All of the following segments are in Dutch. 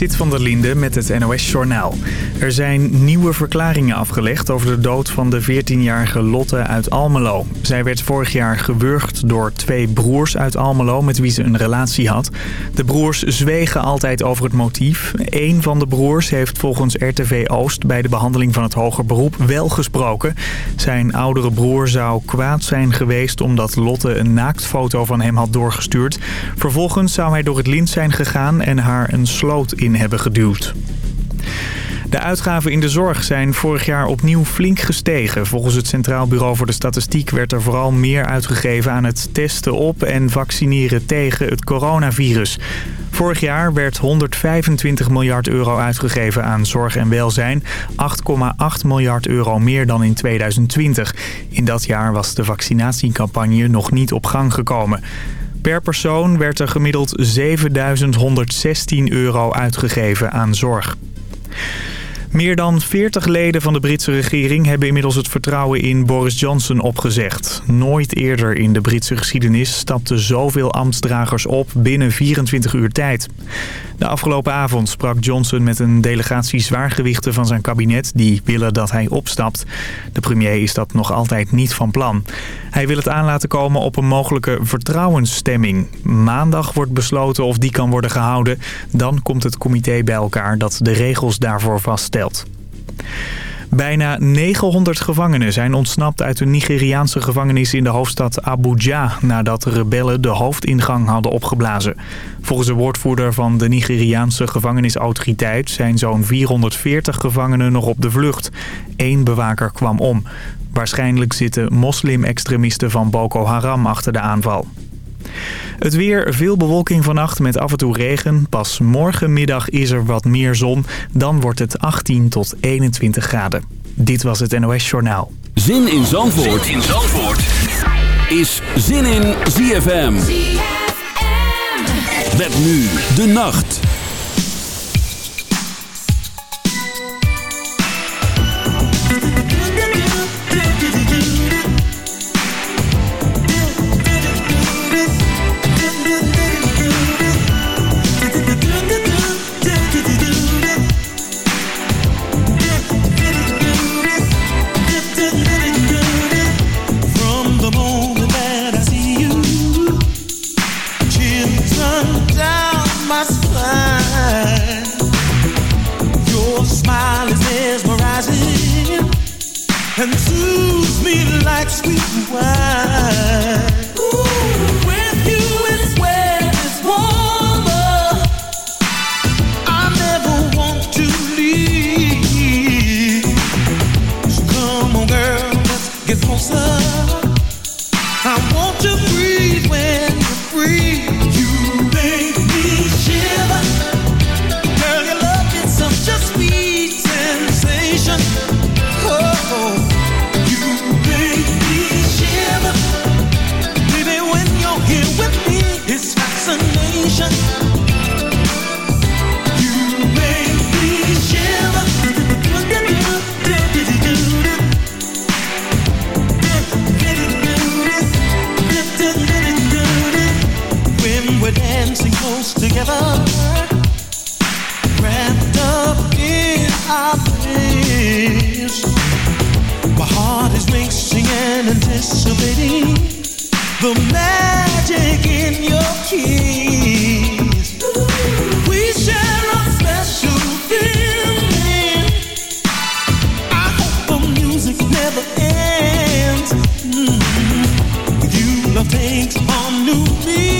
Sit van der Linde met het NOS-journaal. Er zijn nieuwe verklaringen afgelegd over de dood van de 14-jarige Lotte uit Almelo. Zij werd vorig jaar gewurgd door twee broers uit Almelo met wie ze een relatie had. De broers zwegen altijd over het motief. Eén van de broers heeft volgens RTV Oost bij de behandeling van het hoger beroep wel gesproken. Zijn oudere broer zou kwaad zijn geweest omdat Lotte een naaktfoto van hem had doorgestuurd. Vervolgens zou hij door het lint zijn gegaan en haar een sloot in hebben geduwd. De uitgaven in de zorg zijn vorig jaar opnieuw flink gestegen. Volgens het Centraal Bureau voor de Statistiek werd er vooral meer uitgegeven aan het testen op en vaccineren tegen het coronavirus. Vorig jaar werd 125 miljard euro uitgegeven aan zorg en welzijn. 8,8 miljard euro meer dan in 2020. In dat jaar was de vaccinatiecampagne nog niet op gang gekomen. Per persoon werd er gemiddeld 7116 euro uitgegeven aan zorg. Meer dan 40 leden van de Britse regering hebben inmiddels het vertrouwen in Boris Johnson opgezegd. Nooit eerder in de Britse geschiedenis stapten zoveel ambtsdragers op binnen 24 uur tijd. De afgelopen avond sprak Johnson met een delegatie zwaargewichten van zijn kabinet die willen dat hij opstapt. De premier is dat nog altijd niet van plan. Hij wil het aan laten komen op een mogelijke vertrouwensstemming. Maandag wordt besloten of die kan worden gehouden. Dan komt het comité bij elkaar dat de regels daarvoor vaststelt. Bijna 900 gevangenen zijn ontsnapt uit een Nigeriaanse gevangenis in de hoofdstad Abuja... nadat rebellen de hoofdingang hadden opgeblazen. Volgens de woordvoerder van de Nigeriaanse gevangenisautoriteit... zijn zo'n 440 gevangenen nog op de vlucht. Eén bewaker kwam om. Waarschijnlijk zitten moslim-extremisten van Boko Haram achter de aanval. Het weer, veel bewolking vannacht met af en toe regen. Pas morgenmiddag is er wat meer zon. Dan wordt het 18 tot 21 graden. Dit was het NOS Journaal. Zin in Zandvoort, zin in Zandvoort. is Zin in ZFM. ZFM. Met nu de nacht. Anticipating the magic in your kiss. We share a special feeling. I hope the music never ends. Mm-hmm. With you, love takes on new meaning.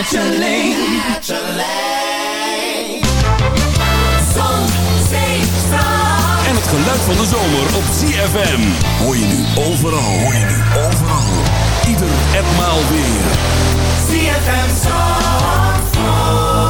Naturally. Naturally. Zon, zee, zon. En het geluid van de zomer op CFM. Hoor je nu overal, hoor je nu overal. Ieder en maal weer. ZFM Zandvoort.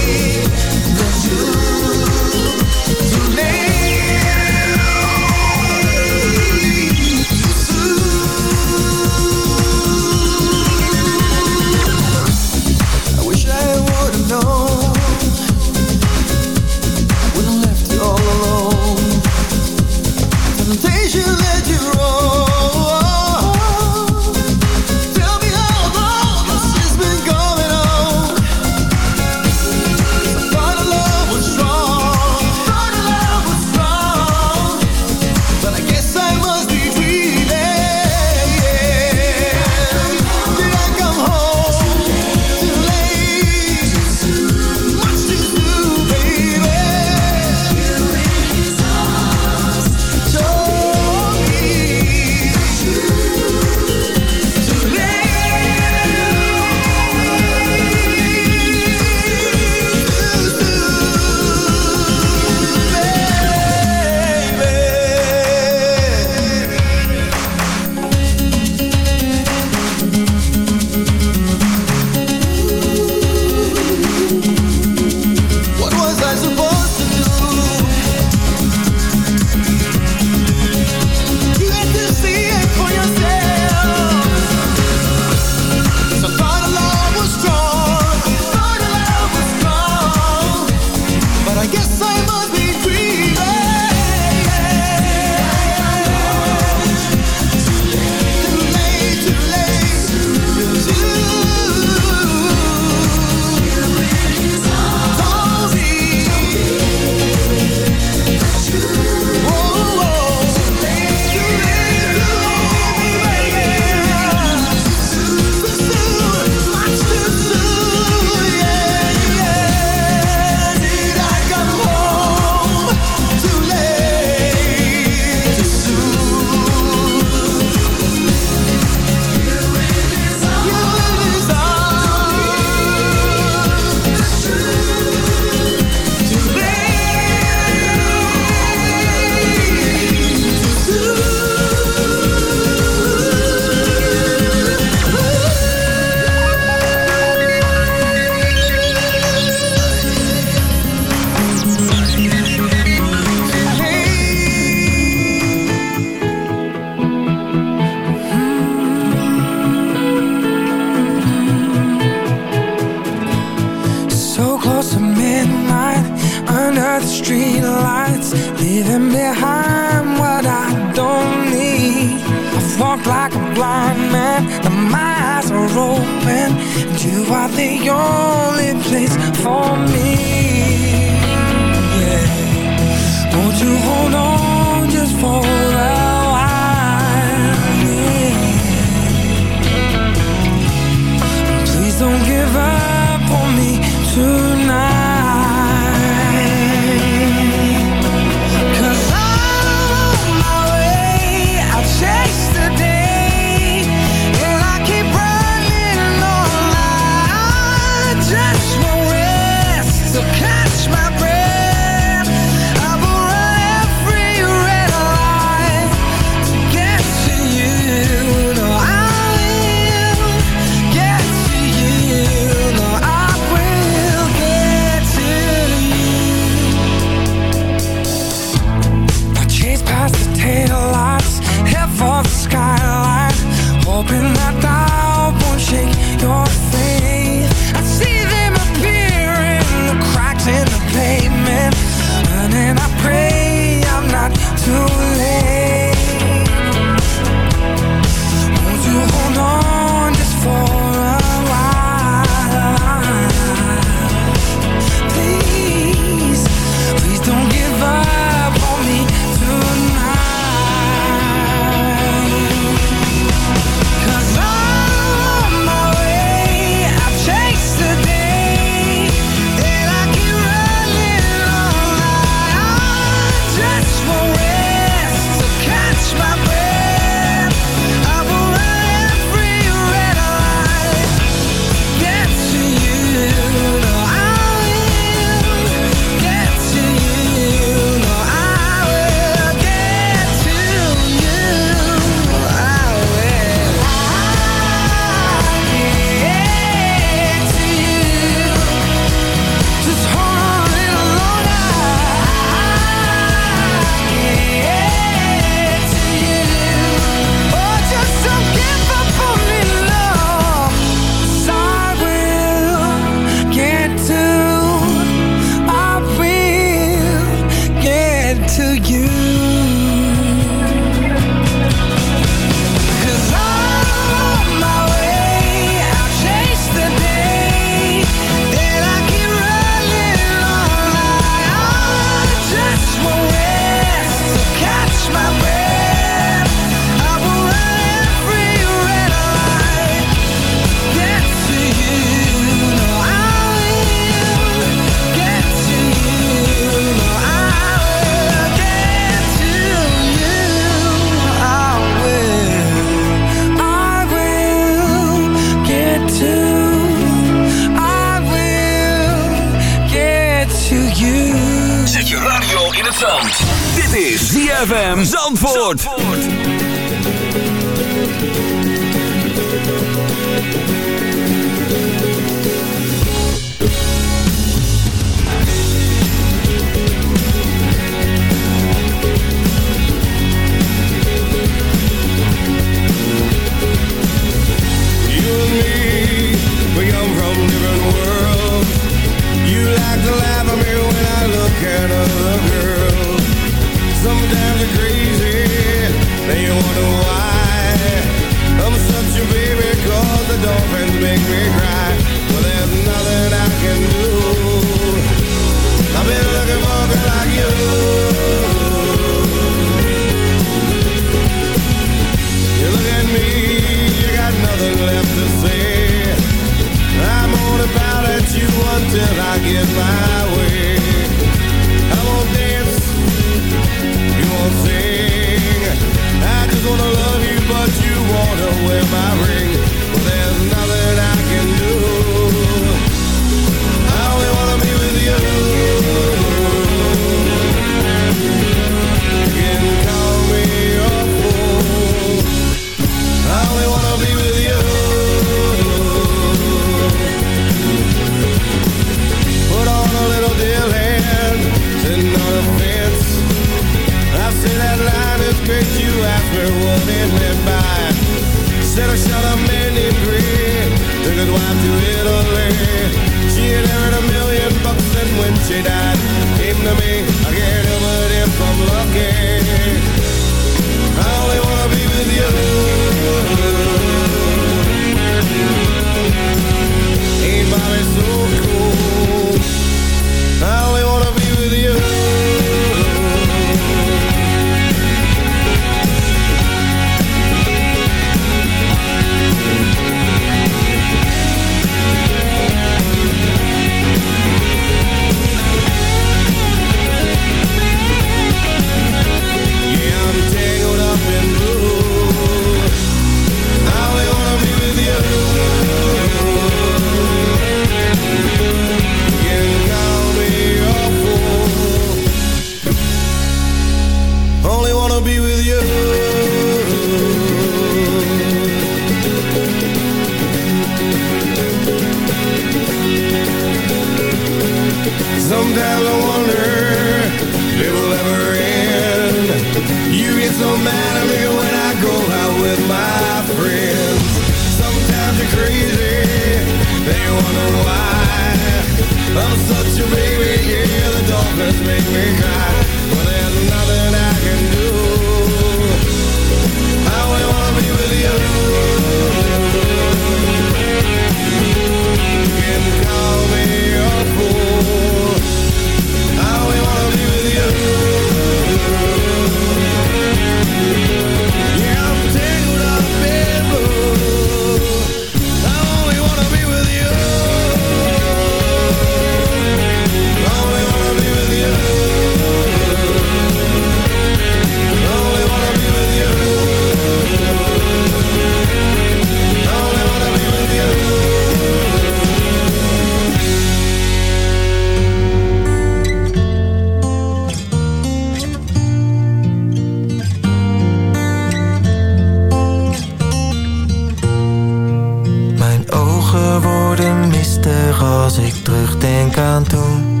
als ik terugdenk aan toen.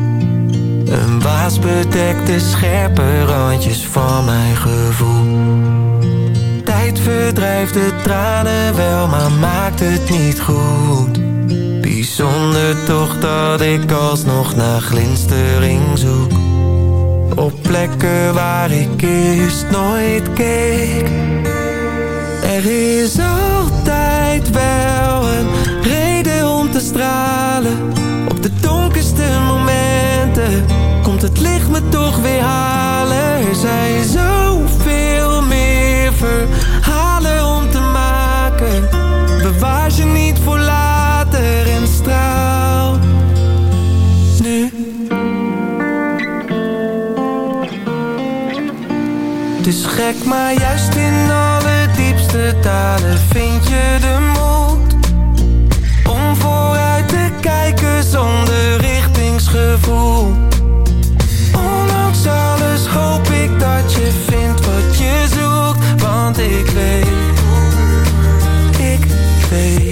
Een waas bedekt de scherpe randjes van mijn gevoel. Tijd verdrijft de tranen wel, maar maakt het niet goed. Bijzonder toch dat ik alsnog naar glinstering zoek. Op plekken waar ik eerst nooit keek. Er is altijd wel een te stralen. Op de donkerste momenten Komt het licht me toch weer halen. Er zijn zoveel meer verhalen om te maken. Bewaar ze niet voor later en straal Nu. Dus gek maar juist in alle diepste talen Vind je de moed. Ondanks alles hoop ik dat je vindt wat je zoekt Want ik leef, ik weet.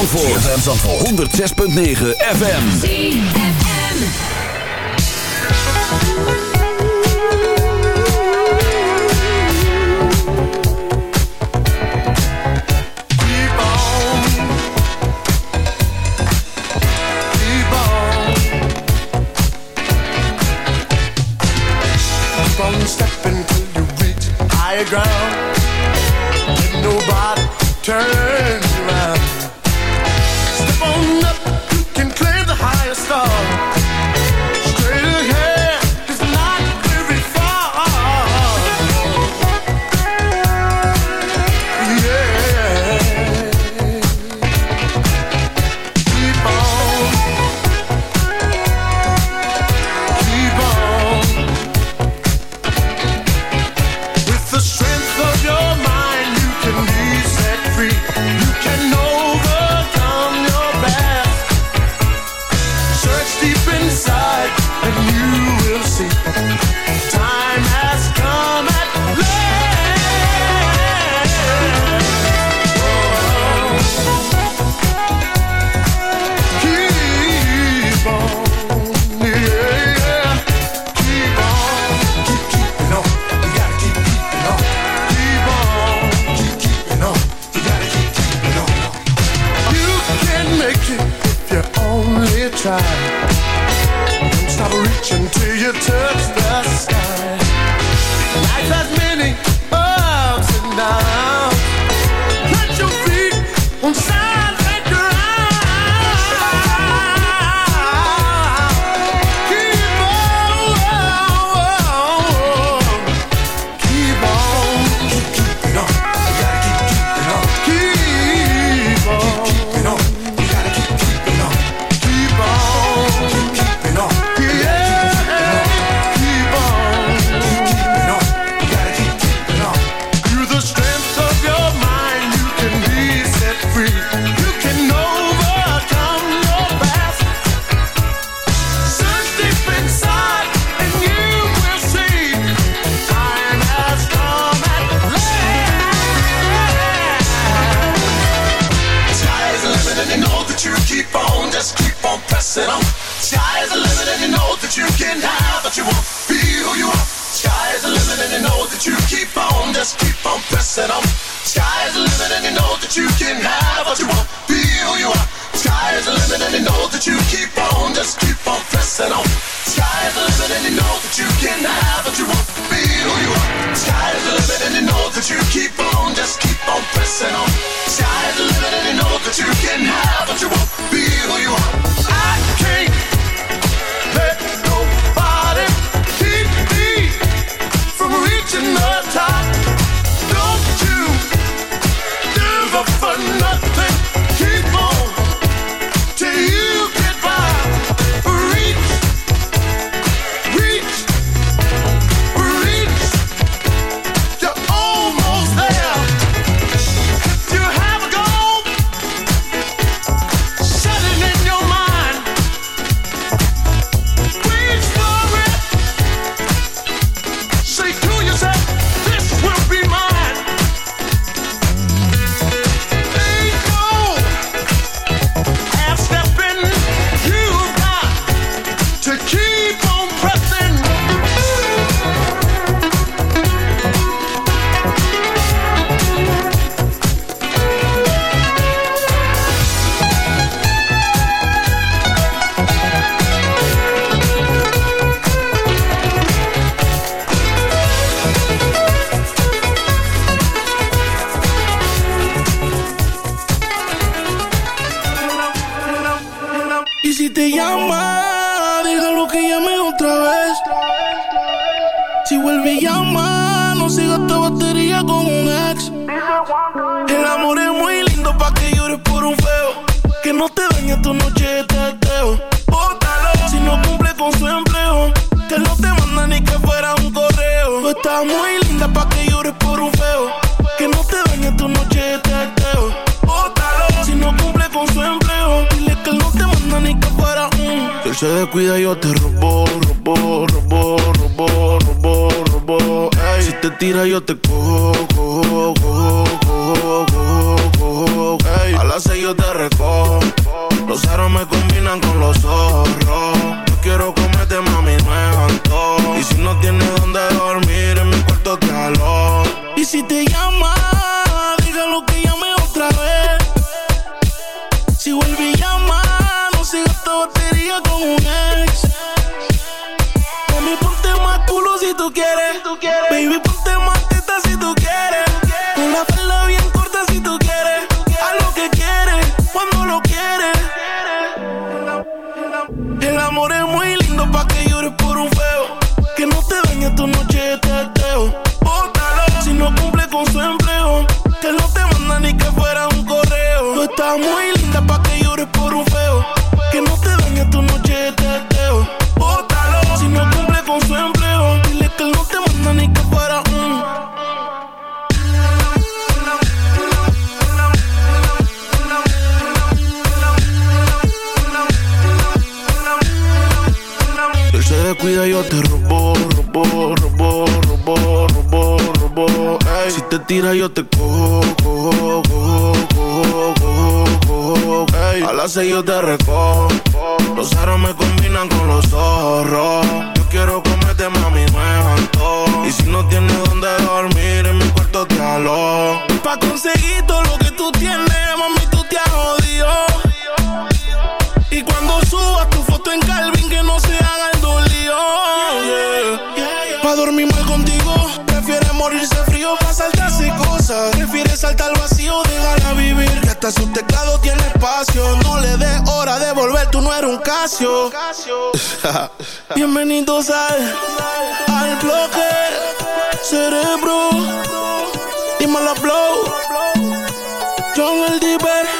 Zandvoort. ZFM Zandvoort. 106.9 FM. Ground. Let nobody turns. Cuida yo te robo, robo, robo, robo, robo, robo. Ey. Si te tira yo te cojo, cojo, cojo, cojo, cojo, cojo. A las seis yo te recojo. Los aros me combinan con los ojos. yo te cojo, cojo, cojo, cojo, cojo, cojo, cojo. A las seis yo te recojo. Casio. Bienvenidos al, al bloque cerebro. Dímelo, blow. John el Diver.